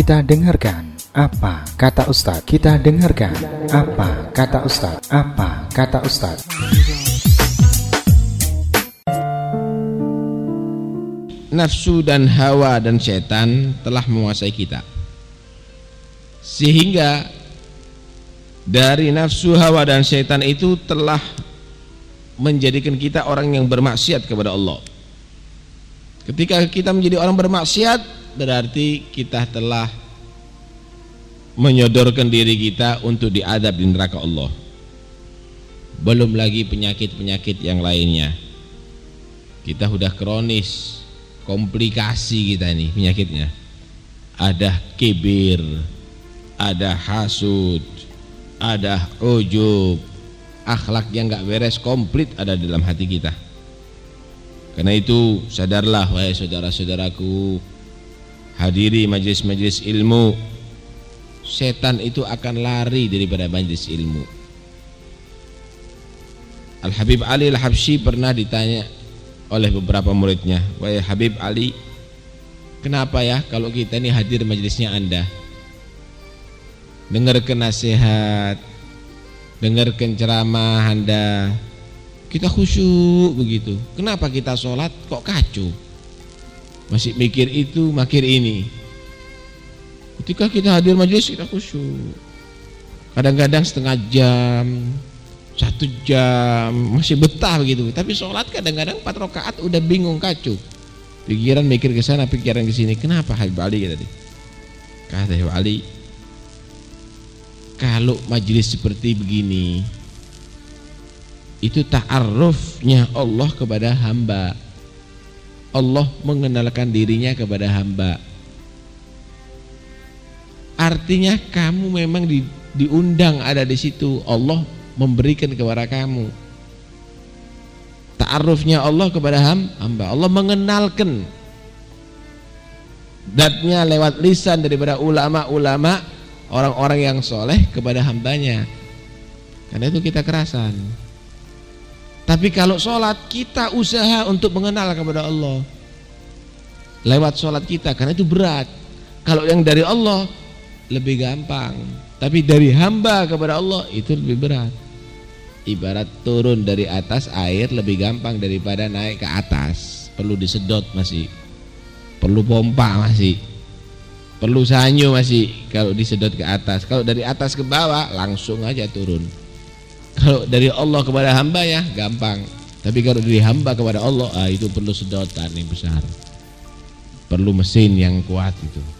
Kita dengarkan apa kata Ustadz. Kita dengarkan apa kata Ustadz. Apa kata Ustadz. Nafsu dan hawa dan setan telah menguasai kita. Sehingga dari nafsu hawa dan setan itu telah menjadikan kita orang yang bermaksiat kepada Allah. Ketika kita menjadi orang bermaksiat berarti kita telah menyodorkan diri kita untuk diadab di neraka Allah. Belum lagi penyakit-penyakit yang lainnya. Kita sudah kronis, komplikasi kita ini penyakitnya. Ada kibir, ada hasud, ada ujub, akhlak yang nggak beres komplit ada dalam hati kita. Karena itu sadarlah wahai saudara-saudaraku, hadiri majelis-majelis ilmu. Setan itu akan lari daripada majelis ilmu. Al Habib Ali Al Habsyi pernah ditanya oleh beberapa muridnya, wahai Habib Ali, kenapa ya kalau kita ini hadir majelisnya Anda? Dengarkan nasihat, dengarkan ceramah Anda, kita khusyuk begitu. Kenapa kita sholat kok kacau? Masih mikir itu, mikir ini. Ketika kita hadir majelis kita khusyuk. Kadang-kadang setengah jam, satu jam masih betah begitu. Tapi sholat kadang-kadang empat rakaat udah bingung kacau. Pikiran mikir ke sana, pikiran ke sini. Kenapa Habib Ali tadi? Kata Habib Ali, kalau majelis seperti begini, itu ta'arufnya Allah kepada hamba Allah mengenalkan dirinya kepada hamba artinya kamu memang di, diundang ada di situ. Allah memberikan kepada kamu. Ta'arufnya Allah kepada hamba. Allah mengenalkan datnya lewat lisan daripada ulama-ulama orang-orang yang soleh kepada hambanya. Karena itu kita kerasan. Tapi kalau sholat kita usaha untuk mengenal kepada Allah. Lewat sholat kita karena itu berat. Kalau yang dari Allah lebih gampang. Tapi dari hamba kepada Allah itu lebih berat. Ibarat turun dari atas air lebih gampang daripada naik ke atas. Perlu disedot masih. Perlu pompa masih. Perlu sanyo masih kalau disedot ke atas. Kalau dari atas ke bawah langsung aja turun. Kalau dari Allah kepada hamba ya gampang. Tapi kalau dari hamba kepada Allah ah, itu perlu sedotan yang besar. Perlu mesin yang kuat itu.